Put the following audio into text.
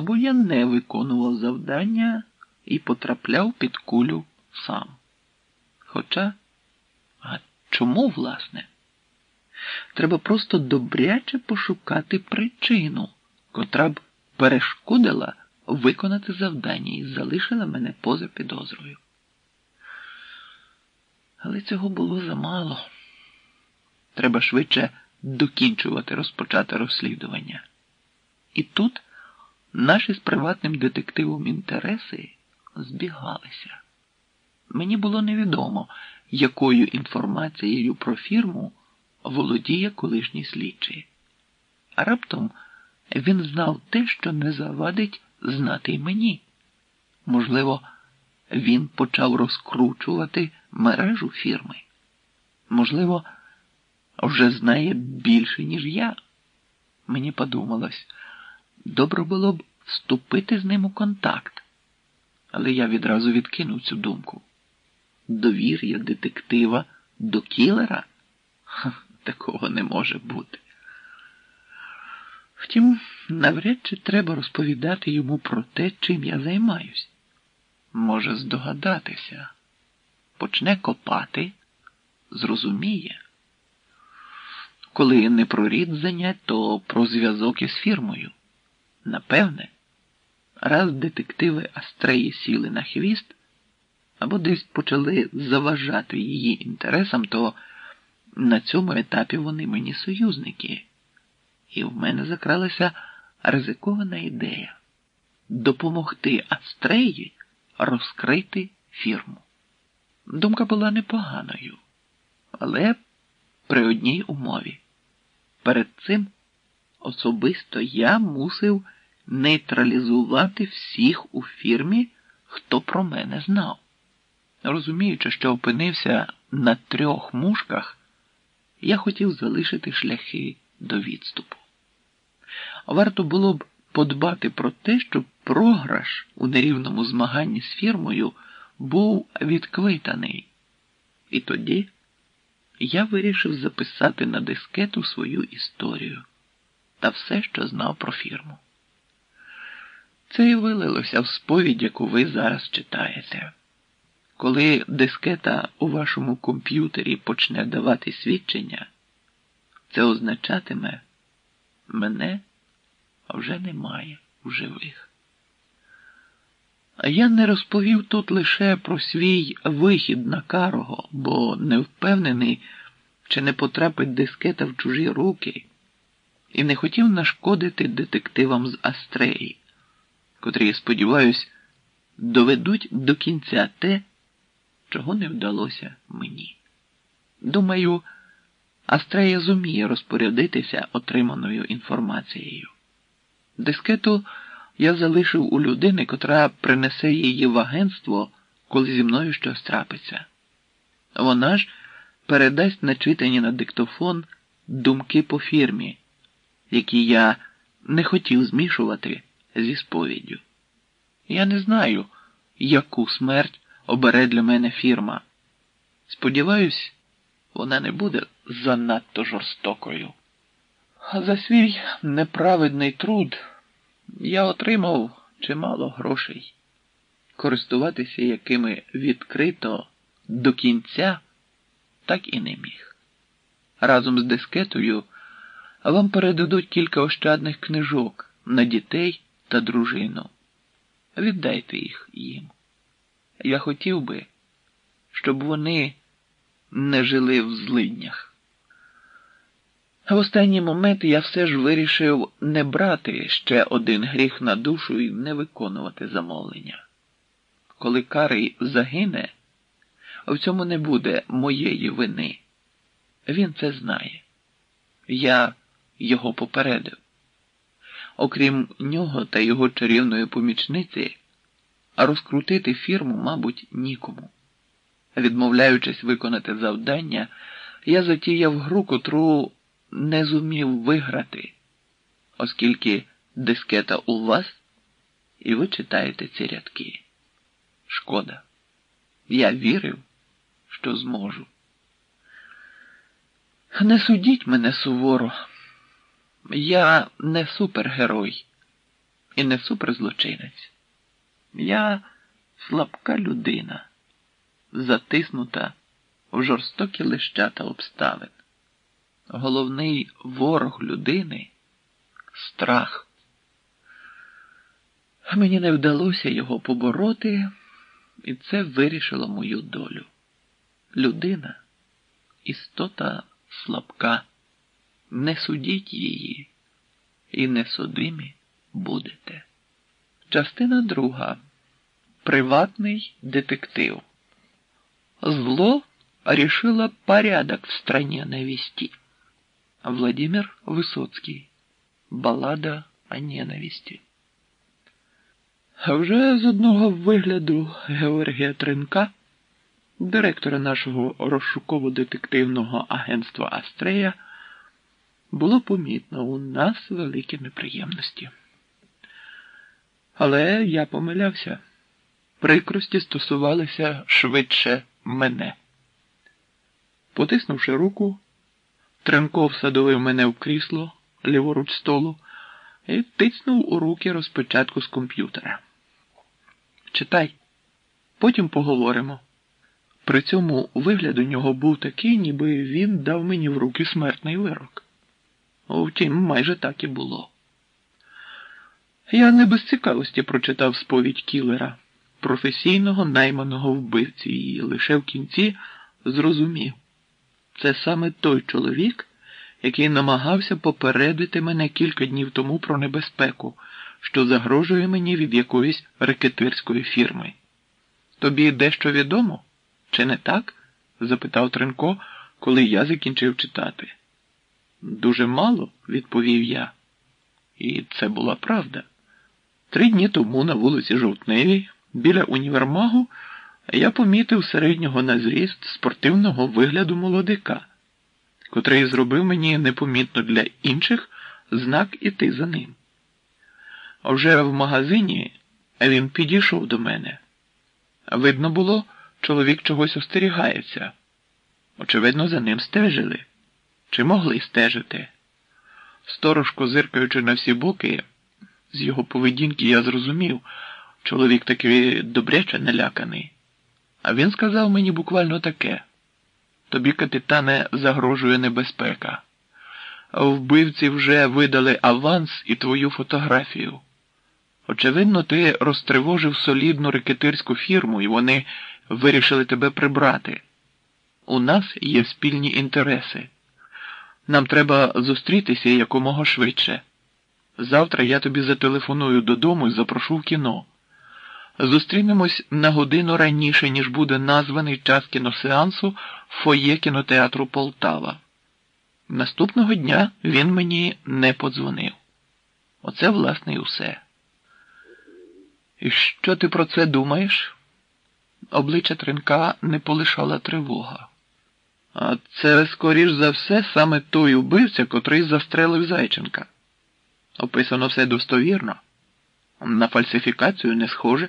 або я не виконував завдання і потрапляв під кулю сам. Хоча, а чому, власне? Треба просто добряче пошукати причину, котра б перешкодила виконати завдання і залишила мене поза підозрою. Але цього було замало. Треба швидше докінчувати розпочате розслідування. І тут наші з приватним детективом інтереси збігалися. Мені було невідомо, якою інформацією про фірму володіє колишній слідчий. А раптом він знав те, що не завадить знати й мені. Можливо, він почав розкручувати мережу фірми. Можливо, вже знає більше, ніж я. Мені подумалось, добре було б вступити з ним у контакт, але я відразу відкинув цю думку. Довір'я детектива до кілера? Ха, такого не може бути. Втім, навряд чи треба розповідати йому про те, чим я займаюсь. Може здогадатися, почне копати, зрозуміє. Коли не про рід занять, то про зв'язок із фірмою. Напевне, раз детективи Астреї сіли на хвіст або десь почали заважати її інтересам, то на цьому етапі вони мені союзники. І в мене закралася ризикована ідея допомогти Астреї розкрити фірму. Думка була непоганою, але при одній умові. Перед цим особисто я мусив нейтралізувати всіх у фірмі, хто про мене знав. Розуміючи, що опинився на трьох мушках, я хотів залишити шляхи до відступу. Варто було б подбати про те, щоб програш у нерівному змаганні з фірмою був відквитаний. І тоді я вирішив записати на дискету свою історію та все, що знав про фірму. Це і вилилося в сповідь, яку ви зараз читаєте. Коли дискета у вашому комп'ютері почне давати свідчення, це означатиме, мене вже немає у живих. Я не розповів тут лише про свій вихід на карого, бо не впевнений, чи не потрапить дискета в чужі руки, і не хотів нашкодити детективам з Астреї, котрі, сподіваюсь, доведуть до кінця те, чого не вдалося мені. Думаю, Астрея зуміє розпорядитися отриманою інформацією. Дискету я залишив у людини, котра принесе її в агентство, коли зі мною щось трапиться. Вона ж передасть начитані на диктофон думки по фірмі, які я не хотів змішувати зі сповіддю. Я не знаю, яку смерть обере для мене фірма. Сподіваюсь, вона не буде занадто жорстокою. За свій неправедний труд я отримав чимало грошей, користуватися якими відкрито до кінця так і не міг. Разом з дискетою вам передадуть кілька ощадних книжок на дітей та дружину. Віддайте їх їм. Я хотів би, щоб вони не жили в злиднях. В останній момент я все ж вирішив не брати ще один гріх на душу і не виконувати замовлення. Коли Карий загине, в цьому не буде моєї вини. Він це знає. Я його попередив. Окрім нього та його чарівної помічниці, розкрутити фірму, мабуть, нікому. Відмовляючись виконати завдання, я затіяв гру, котру не зумів виграти, оскільки дискета у вас, і ви читаєте ці рядки. Шкода. Я вірив, що зможу. Не судіть мене суворо. Я не супергерой і не суперзлочинець. Я слабка людина, затиснута в жорстокі лищата обставин. Головний ворог людини страх. Мені не вдалося його побороти, і це вирішило мою долю. Людина істота слабка. Не судіть її і не судимі будете. Частина друга. Приватний детектив. Зло решило порядок в стране навести. Владимир Высоцкий. Балада о ненависті. Вже з одного вигляду Георгія Тринка, директора нашого розшуково-детективного агентства Астрея, було помітно у нас великі неприємності. Але я помилявся. Прикрості стосувалися швидше мене. Потиснувши руку, Тренко всадовив мене в крісло ліворуч столу і тицнув у руки розпечатку з комп'ютера. Читай, потім поговоримо. При цьому вигляд у нього був такий, ніби він дав мені в руки смертний вирок. Втім, майже так і було. Я не без цікавості прочитав сповідь кілера, професійного найманого вбивці, і лише в кінці зрозумів. Це саме той чоловік, який намагався попередити мене кілька днів тому про небезпеку, що загрожує мені від якоїсь рекетирської фірми. Тобі дещо відомо? Чи не так? запитав Тренко, коли я закінчив читати. Дуже мало, відповів я. І це була правда. Три дні тому на вулиці Жовтневій, біля універмагу, я помітив середнього на зріст спортивного вигляду молодика, котрий зробив мені непомітно для інших знак іти за ним. А вже в магазині він підійшов до мене. Видно було, чоловік чогось остерігається. Очевидно, за ним стежили. Чи могли стежити? Сторожко зиркаючи на всі боки, з його поведінки я зрозумів, чоловік такий добряче наляканий. А він сказав мені буквально таке: тобі, капітане, загрожує небезпека. Вбивці вже видали аванс і твою фотографію. Очевидно, ти розтривожив солідну рекетирську фірму, і вони вирішили тебе прибрати. У нас є спільні інтереси. Нам треба зустрітися якомога швидше. Завтра я тобі зателефоную додому і запрошу в кіно. Зустрінемось на годину раніше, ніж буде названий час кіносеансу в фоє кінотеатру Полтава. Наступного дня він мені не подзвонив. Оце, власне, і усе. І що ти про це думаєш? Обличчя Тринка не полишала тривога. А це, скоріш за все, саме той убивця, котрий застрелив Зайченка. Описано все достовірно. На фальсифікацію не схоже.